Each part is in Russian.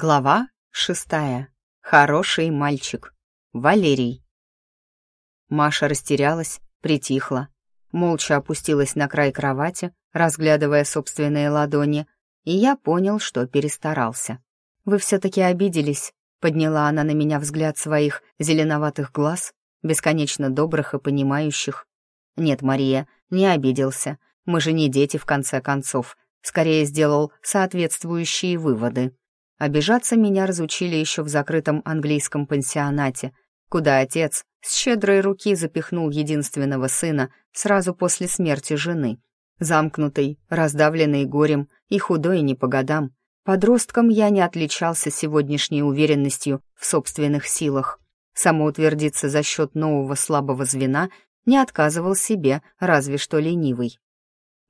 Глава шестая. Хороший мальчик. Валерий. Маша растерялась, притихла, молча опустилась на край кровати, разглядывая собственные ладони, и я понял, что перестарался. «Вы все-таки обиделись», — подняла она на меня взгляд своих зеленоватых глаз, бесконечно добрых и понимающих. «Нет, Мария, не обиделся. Мы же не дети, в конце концов. Скорее сделал соответствующие выводы». Обижаться меня разучили еще в закрытом английском пансионате, куда отец с щедрой руки запихнул единственного сына сразу после смерти жены. Замкнутый, раздавленный горем и худой не по годам, подростком я не отличался сегодняшней уверенностью в собственных силах. Самоутвердиться за счет нового слабого звена не отказывал себе, разве что ленивый.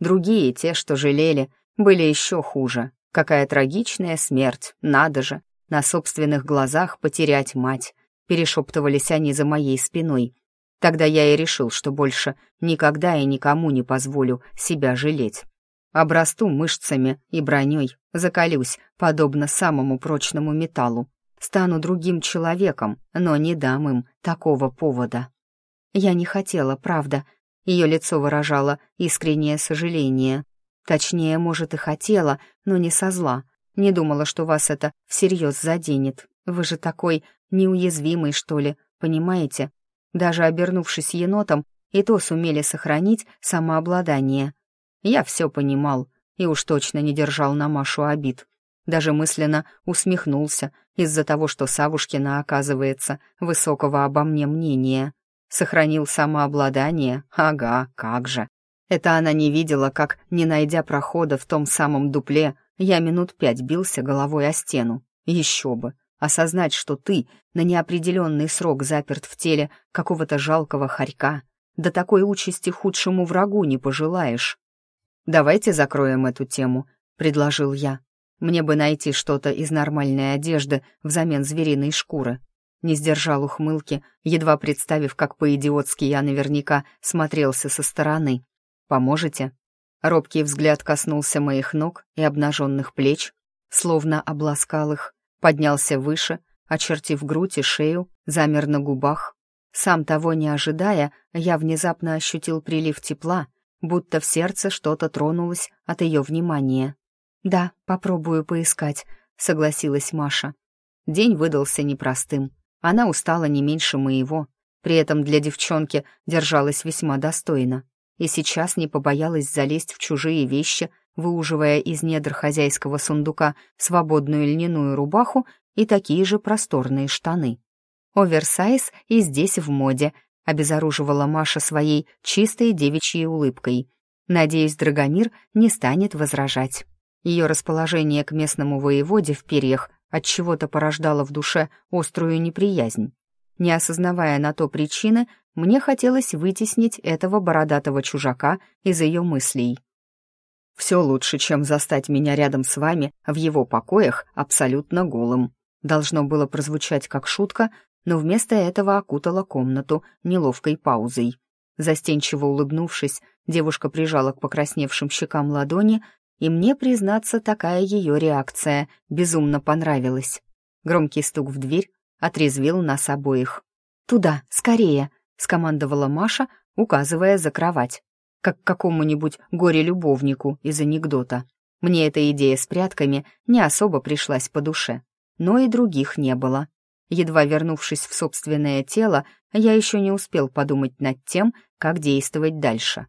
Другие, те, что жалели, были еще хуже. Какая трагичная смерть, надо же, на собственных глазах потерять мать. Перешептывались они за моей спиной. Тогда я и решил, что больше никогда и никому не позволю себя жалеть. Обрасту мышцами и броней, закалюсь, подобно самому прочному металлу. Стану другим человеком, но не дам им такого повода. Я не хотела, правда. Ее лицо выражало искреннее сожаление. Точнее, может, и хотела, но не со зла. Не думала, что вас это всерьез заденет. Вы же такой неуязвимый, что ли, понимаете? Даже обернувшись енотом, и то сумели сохранить самообладание. Я все понимал и уж точно не держал на Машу обид. Даже мысленно усмехнулся из-за того, что Савушкина, оказывается, высокого обо мне мнения. Сохранил самообладание? Ага, как же. Это она не видела, как, не найдя прохода в том самом дупле, я минут пять бился головой о стену. Еще бы. Осознать, что ты на неопределенный срок заперт в теле какого-то жалкого хорька, до такой участи худшему врагу не пожелаешь. «Давайте закроем эту тему», — предложил я. «Мне бы найти что-то из нормальной одежды взамен звериной шкуры». Не сдержал ухмылки, едва представив, как по-идиотски я наверняка смотрелся со стороны. Поможете?» Робкий взгляд коснулся моих ног и обнаженных плеч, словно обласкал их, поднялся выше, очертив грудь и шею, замер на губах. Сам того не ожидая, я внезапно ощутил прилив тепла, будто в сердце что-то тронулось от ее внимания. «Да, попробую поискать», — согласилась Маша. День выдался непростым. Она устала не меньше моего, при этом для девчонки держалась весьма достойно и сейчас не побоялась залезть в чужие вещи, выуживая из недр хозяйского сундука свободную льняную рубаху и такие же просторные штаны. «Оверсайз и здесь в моде», — обезоруживала Маша своей чистой девичьей улыбкой. Надеюсь, Драгомир не станет возражать. Ее расположение к местному воеводе в перьях от чего то порождало в душе острую неприязнь. Не осознавая на то причины, мне хотелось вытеснить этого бородатого чужака из ее мыслей. «Все лучше, чем застать меня рядом с вами в его покоях абсолютно голым». Должно было прозвучать как шутка, но вместо этого окутала комнату неловкой паузой. Застенчиво улыбнувшись, девушка прижала к покрасневшим щекам ладони, и мне, признаться, такая ее реакция безумно понравилась. Громкий стук в дверь отрезвил нас обоих. «Туда, скорее!» — скомандовала Маша, указывая за кровать, как какому-нибудь горе-любовнику из анекдота. Мне эта идея с прятками не особо пришлась по душе, но и других не было. Едва вернувшись в собственное тело, я еще не успел подумать над тем, как действовать дальше.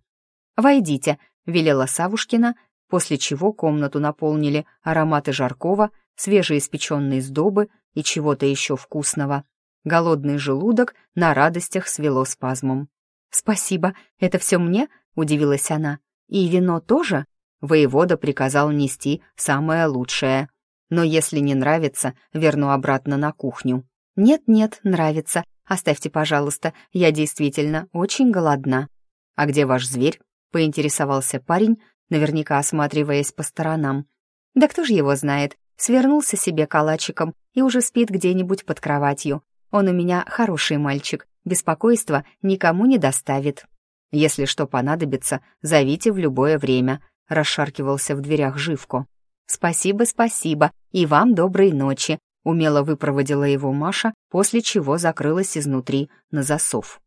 «Войдите», — велела Савушкина, после чего комнату наполнили ароматы жаркого, свежеиспеченной сдобы и чего-то еще вкусного. Голодный желудок на радостях свело спазмом. «Спасибо, это все мне?» — удивилась она. «И вино тоже?» Воевода приказал нести самое лучшее. «Но если не нравится, верну обратно на кухню». «Нет-нет, нравится. Оставьте, пожалуйста, я действительно очень голодна». «А где ваш зверь?» — поинтересовался парень, наверняка осматриваясь по сторонам. «Да кто же его знает? Свернулся себе калачиком и уже спит где-нибудь под кроватью. Он у меня хороший мальчик, беспокойства никому не доставит. Если что понадобится, зовите в любое время», — расшаркивался в дверях Живко. «Спасибо, спасибо, и вам доброй ночи», — умело выпроводила его Маша, после чего закрылась изнутри на засов.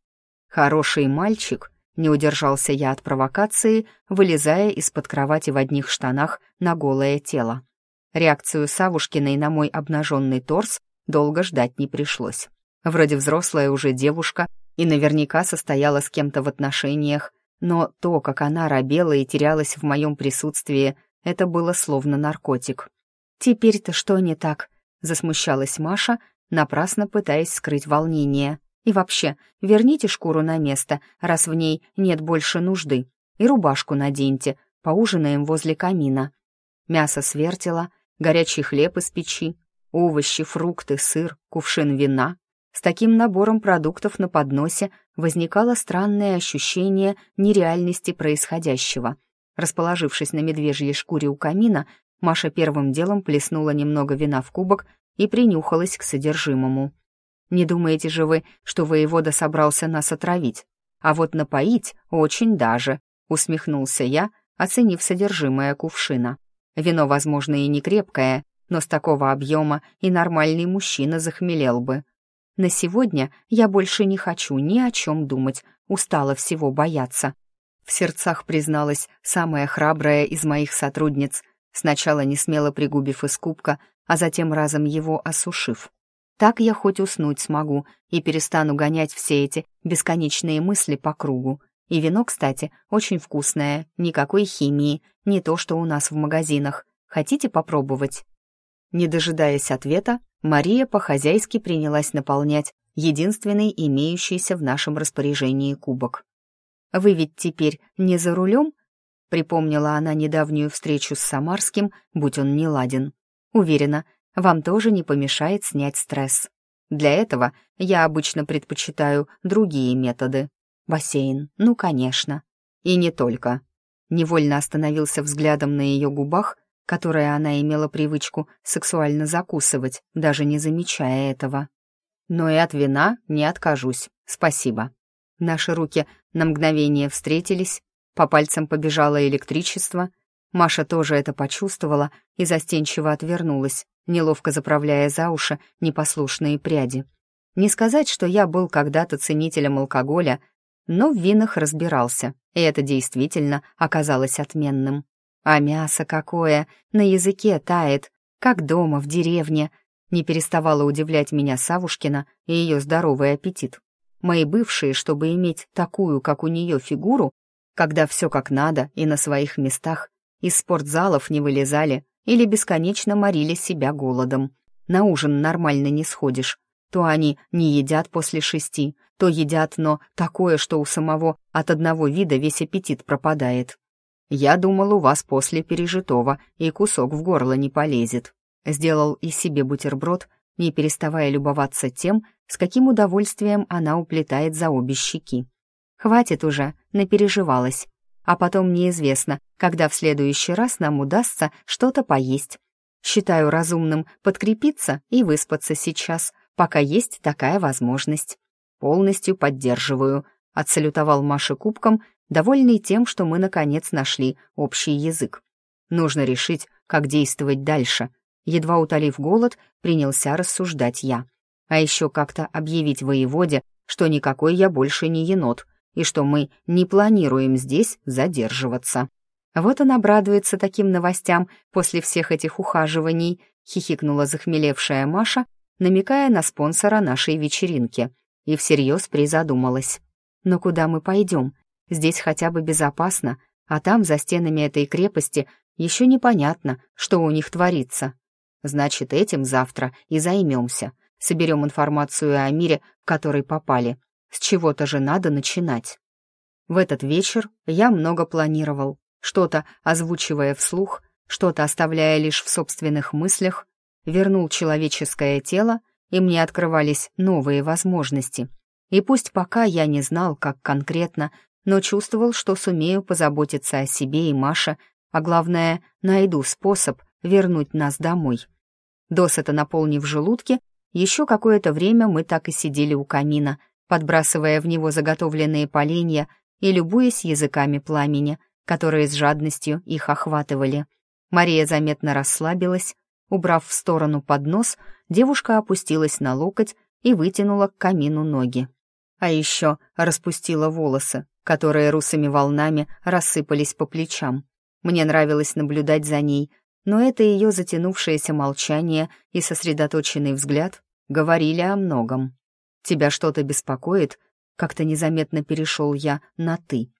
«Хороший мальчик», — не удержался я от провокации, вылезая из-под кровати в одних штанах на голое тело. Реакцию Савушкиной на мой обнаженный торс долго ждать не пришлось. Вроде взрослая уже девушка и наверняка состояла с кем-то в отношениях, но то, как она робела и терялась в моем присутствии, это было словно наркотик. «Теперь-то что не так?» — засмущалась Маша, напрасно пытаясь скрыть волнение. «И вообще, верните шкуру на место, раз в ней нет больше нужды, и рубашку наденьте, поужинаем возле камина». Мясо свертело, горячий хлеб из печи, овощи, фрукты, сыр, кувшин вина. С таким набором продуктов на подносе возникало странное ощущение нереальности происходящего. Расположившись на медвежьей шкуре у камина, Маша первым делом плеснула немного вина в кубок и принюхалась к содержимому. «Не думаете же вы, что воевода собрался нас отравить? А вот напоить очень даже», — усмехнулся я, оценив содержимое кувшина. Вино, возможно, и не крепкое, но с такого объема и нормальный мужчина захмелел бы. На сегодня я больше не хочу ни о чем думать, устала всего бояться. В сердцах призналась самая храбрая из моих сотрудниц, сначала не смело пригубив из кубка, а затем разом его осушив. Так я хоть уснуть смогу и перестану гонять все эти бесконечные мысли по кругу. И вино, кстати, очень вкусное, никакой химии, не то, что у нас в магазинах. Хотите попробовать?» Не дожидаясь ответа, Мария по-хозяйски принялась наполнять единственный имеющийся в нашем распоряжении кубок. «Вы ведь теперь не за рулем?» — припомнила она недавнюю встречу с Самарским, будь он не ладен. «Уверена, вам тоже не помешает снять стресс. Для этого я обычно предпочитаю другие методы. Бассейн, ну, конечно. И не только». Невольно остановился взглядом на ее губах, которые она имела привычку сексуально закусывать, даже не замечая этого. Но и от вина не откажусь, спасибо. Наши руки на мгновение встретились, по пальцам побежало электричество. Маша тоже это почувствовала и застенчиво отвернулась, неловко заправляя за уши непослушные пряди. Не сказать, что я был когда-то ценителем алкоголя, но в винах разбирался, и это действительно оказалось отменным. А мясо какое, на языке тает, как дома, в деревне. Не переставала удивлять меня Савушкина и ее здоровый аппетит. Мои бывшие, чтобы иметь такую, как у нее, фигуру, когда все как надо и на своих местах, из спортзалов не вылезали или бесконечно морили себя голодом. На ужин нормально не сходишь. То они не едят после шести, то едят, но такое, что у самого от одного вида весь аппетит пропадает. Я думал, у вас после пережитого и кусок в горло не полезет. Сделал и себе бутерброд, не переставая любоваться тем, с каким удовольствием она уплетает за обе щеки. Хватит уже, напереживалась. А потом неизвестно, когда в следующий раз нам удастся что-то поесть. Считаю разумным подкрепиться и выспаться сейчас, пока есть такая возможность. Полностью поддерживаю. Отсалютовал Маше кубком, довольный тем, что мы, наконец, нашли общий язык. Нужно решить, как действовать дальше. Едва утолив голод, принялся рассуждать я а еще как-то объявить воеводе, что никакой я больше не енот, и что мы не планируем здесь задерживаться. Вот он обрадуется таким новостям после всех этих ухаживаний, хихикнула захмелевшая Маша, намекая на спонсора нашей вечеринки, и всерьез призадумалась. Но куда мы пойдем? Здесь хотя бы безопасно, а там, за стенами этой крепости, еще непонятно, что у них творится. Значит, этим завтра и займемся соберем информацию о мире, в который попали. С чего-то же надо начинать. В этот вечер я много планировал, что-то озвучивая вслух, что-то оставляя лишь в собственных мыслях, вернул человеческое тело, и мне открывались новые возможности. И пусть пока я не знал, как конкретно, но чувствовал, что сумею позаботиться о себе и Маше, а главное, найду способ вернуть нас домой. Досыта наполнив желудки, еще какое-то время мы так и сидели у камина, подбрасывая в него заготовленные поленья и любуясь языками пламени, которые с жадностью их охватывали. Мария заметно расслабилась. Убрав в сторону поднос, девушка опустилась на локоть и вытянула к камину ноги. А еще распустила волосы, которые русыми волнами рассыпались по плечам. Мне нравилось наблюдать за ней, но это ее затянувшееся молчание и сосредоточенный взгляд говорили о многом. «Тебя что-то беспокоит?» Как-то незаметно перешел я на «ты».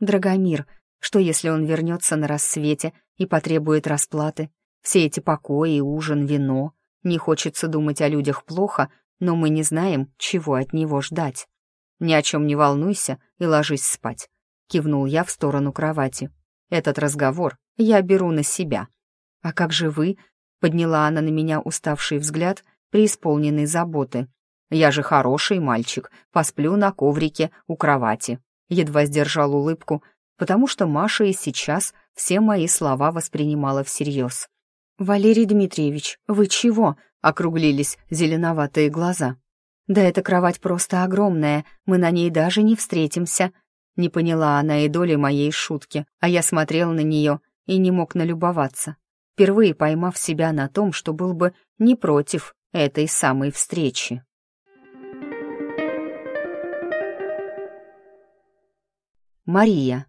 «Драгомир, что если он вернется на рассвете и потребует расплаты? Все эти покои, ужин, вино. Не хочется думать о людях плохо, но мы не знаем, чего от него ждать. Ни о чем не волнуйся и ложись спать», — кивнул я в сторону кровати. «Этот разговор я беру на себя». «А как же вы?» — подняла она на меня уставший взгляд, преисполненный заботы. «Я же хороший мальчик, посплю на коврике у кровати». Едва сдержал улыбку, потому что Маша и сейчас все мои слова воспринимала всерьез. «Валерий Дмитриевич, вы чего?» — округлились зеленоватые глаза. «Да эта кровать просто огромная, мы на ней даже не встретимся». Не поняла она и доли моей шутки, а я смотрел на нее и не мог налюбоваться, впервые поймав себя на том, что был бы не против этой самой встречи. Мария.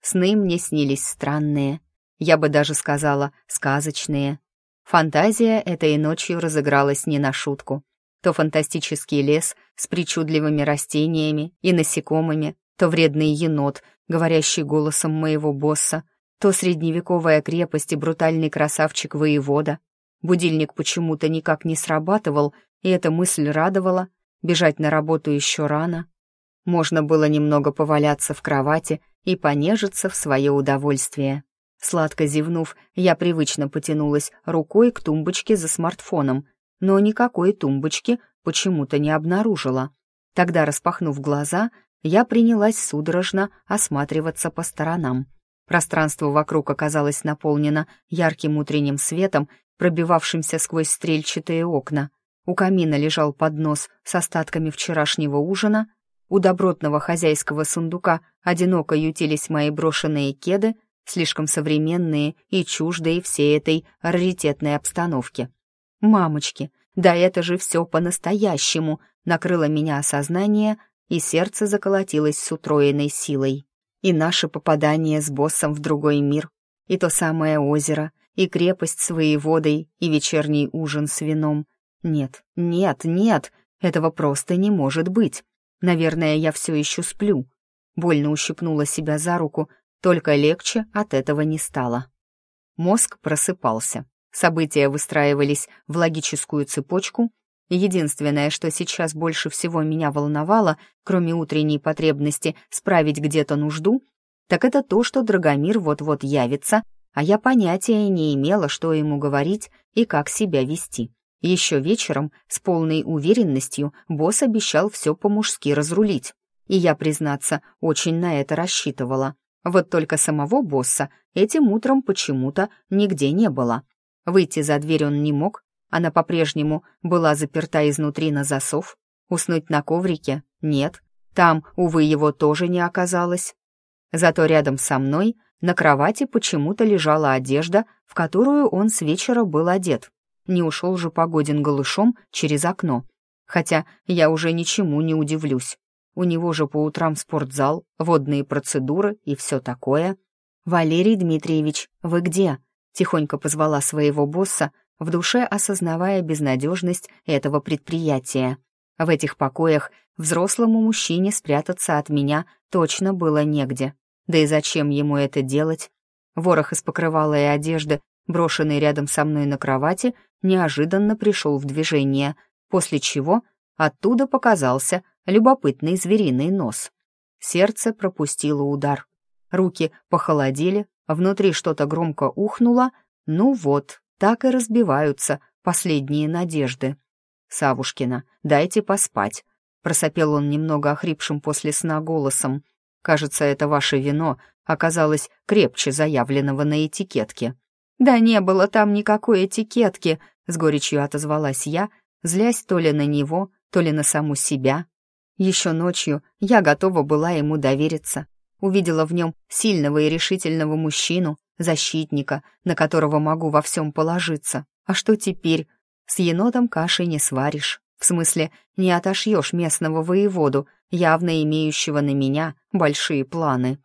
Сны мне снились странные, я бы даже сказала, сказочные. Фантазия этой ночью разыгралась не на шутку. То фантастический лес с причудливыми растениями и насекомыми, то вредный енот, говорящий голосом моего босса, то средневековая крепость и брутальный красавчик-воевода. Будильник почему-то никак не срабатывал, и эта мысль радовала. Бежать на работу еще рано. Можно было немного поваляться в кровати и понежиться в свое удовольствие. Сладко зевнув, я привычно потянулась рукой к тумбочке за смартфоном, но никакой тумбочки почему-то не обнаружила. Тогда, распахнув глаза, я принялась судорожно осматриваться по сторонам. Пространство вокруг оказалось наполнено ярким утренним светом, пробивавшимся сквозь стрельчатые окна. У камина лежал поднос с остатками вчерашнего ужина, у добротного хозяйского сундука одиноко ютились мои брошенные кеды, слишком современные и чуждые всей этой раритетной обстановке. «Мамочки, да это же все по-настоящему!» накрыло меня осознание, и сердце заколотилось с утроенной силой. И наше попадание с боссом в другой мир, и то самое озеро, и крепость с воеводой, и вечерний ужин с вином. Нет, нет, нет, этого просто не может быть. Наверное, я все еще сплю. Больно ущипнула себя за руку, только легче от этого не стало. Мозг просыпался. События выстраивались в логическую цепочку. Единственное, что сейчас больше всего меня волновало, кроме утренней потребности справить где-то нужду, так это то, что Драгомир вот-вот явится, а я понятия не имела, что ему говорить и как себя вести. Еще вечером с полной уверенностью босс обещал все по-мужски разрулить, и я, признаться, очень на это рассчитывала. Вот только самого босса этим утром почему-то нигде не было. Выйти за дверь он не мог, она по-прежнему была заперта изнутри на засов. Уснуть на коврике? Нет. Там, увы, его тоже не оказалось. Зато рядом со мной на кровати почему-то лежала одежда, в которую он с вечера был одет. Не ушел же Погодин голышом через окно. Хотя я уже ничему не удивлюсь. У него же по утрам спортзал, водные процедуры и все такое. «Валерий Дмитриевич, вы где?» — тихонько позвала своего босса, в душе осознавая безнадежность этого предприятия. В этих покоях взрослому мужчине спрятаться от меня точно было негде. Да и зачем ему это делать? Ворох из покрывала и одежды, брошенный рядом со мной на кровати, неожиданно пришел в движение, после чего оттуда показался любопытный звериный нос. Сердце пропустило удар. Руки похолодели, внутри что-то громко ухнуло. Ну вот, так и разбиваются последние надежды. «Савушкина, дайте поспать», — просопел он немного охрипшим после сна голосом. «Кажется, это ваше вино оказалось крепче заявленного на этикетке». «Да не было там никакой этикетки», — с горечью отозвалась я, злясь то ли на него, то ли на саму себя. Еще ночью я готова была ему довериться. Увидела в нем сильного и решительного мужчину, защитника, на которого могу во всем положиться. А что теперь? С енотом каши не сваришь. В смысле, не отошьешь местного воеводу, явно имеющего на меня большие планы.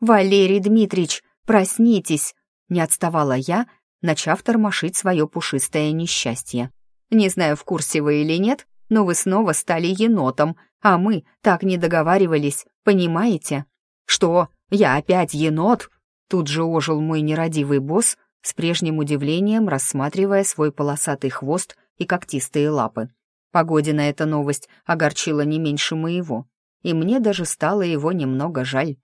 «Валерий Дмитрич, проснитесь!» Не отставала я, начав тормошить свое пушистое несчастье. «Не знаю, в курсе вы или нет, но вы снова стали енотом, а мы так не договаривались, понимаете?» «Что? Я опять енот?» Тут же ожил мой нерадивый босс, с прежним удивлением рассматривая свой полосатый хвост и когтистые лапы. Погодина эта новость огорчила не меньше моего, и мне даже стало его немного жаль.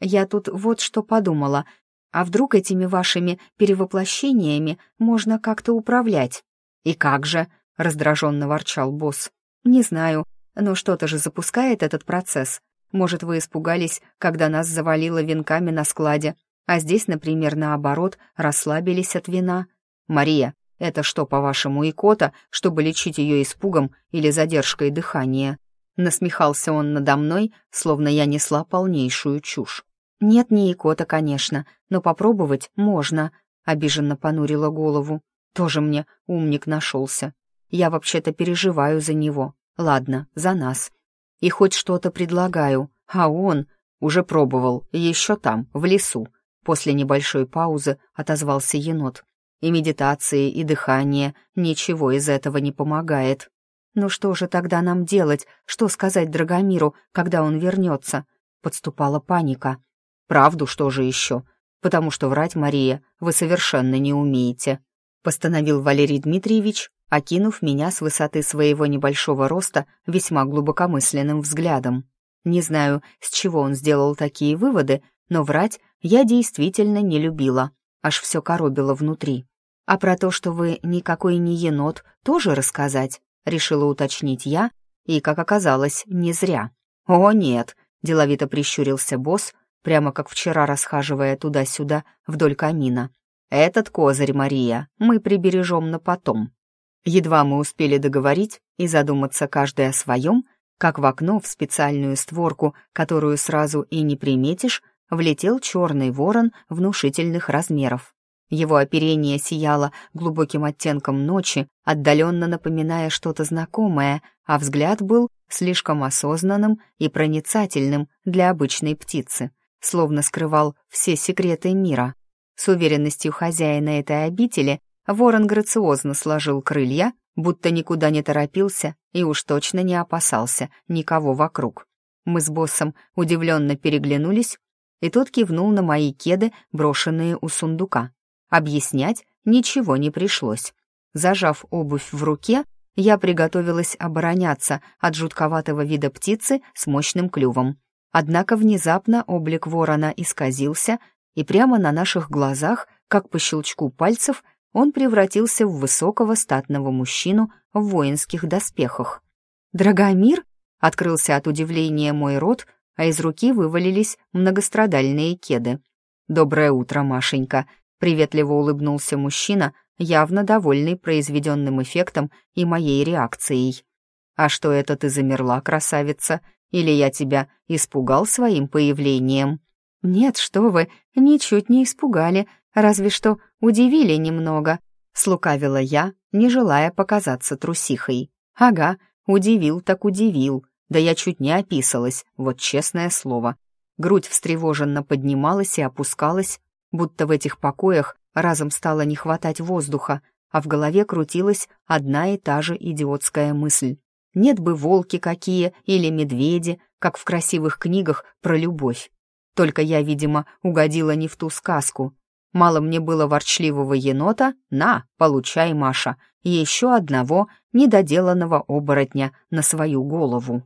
Я тут вот что подумала, а вдруг этими вашими перевоплощениями можно как-то управлять? И как же? раздраженно ворчал босс. Не знаю, но что-то же запускает этот процесс. Может, вы испугались, когда нас завалило венками на складе, а здесь, например, наоборот, расслабились от вина. Мария, это что, по-вашему, икота, чтобы лечить ее испугом или задержкой дыхания? Насмехался он надо мной, словно я несла полнейшую чушь. «Нет, не икота, конечно, но попробовать можно», — обиженно понурила голову. «Тоже мне умник нашелся. Я вообще-то переживаю за него. Ладно, за нас. И хоть что-то предлагаю, а он уже пробовал, еще там, в лесу. После небольшой паузы отозвался енот. И медитации, и дыхание, ничего из этого не помогает. «Ну что же тогда нам делать? Что сказать Драгомиру, когда он вернется?» Подступала паника. «Правду что же еще? Потому что врать, Мария, вы совершенно не умеете», постановил Валерий Дмитриевич, окинув меня с высоты своего небольшого роста весьма глубокомысленным взглядом. Не знаю, с чего он сделал такие выводы, но врать я действительно не любила, аж все коробило внутри. А про то, что вы никакой не енот, тоже рассказать, решила уточнить я, и, как оказалось, не зря. «О, нет», — деловито прищурился босс, прямо как вчера расхаживая туда-сюда вдоль камина. «Этот козырь, Мария, мы прибережем на потом». Едва мы успели договорить и задуматься каждый о своем, как в окно в специальную створку, которую сразу и не приметишь, влетел черный ворон внушительных размеров. Его оперение сияло глубоким оттенком ночи, отдаленно напоминая что-то знакомое, а взгляд был слишком осознанным и проницательным для обычной птицы, словно скрывал все секреты мира. С уверенностью хозяина этой обители ворон грациозно сложил крылья, будто никуда не торопился и уж точно не опасался никого вокруг. Мы с боссом удивленно переглянулись и тот кивнул на мои кеды, брошенные у сундука. Объяснять ничего не пришлось. Зажав обувь в руке, я приготовилась обороняться от жутковатого вида птицы с мощным клювом. Однако внезапно облик ворона исказился, и прямо на наших глазах, как по щелчку пальцев, он превратился в высокого статного мужчину в воинских доспехах. «Драгомир?» — открылся от удивления мой рот, а из руки вывалились многострадальные кеды. «Доброе утро, Машенька», — приветливо улыбнулся мужчина, явно довольный произведенным эффектом и моей реакцией. «А что это ты замерла, красавица? Или я тебя испугал своим появлением?» «Нет, что вы, ничуть не испугали, разве что удивили немного», — слукавила я, не желая показаться трусихой. «Ага, удивил так удивил», да я чуть не описалась, вот честное слово. Грудь встревоженно поднималась и опускалась, будто в этих покоях разом стало не хватать воздуха, а в голове крутилась одна и та же идиотская мысль. Нет бы волки какие или медведи, как в красивых книгах про любовь. Только я, видимо, угодила не в ту сказку. Мало мне было ворчливого енота, на, получай, Маша, еще одного недоделанного оборотня на свою голову.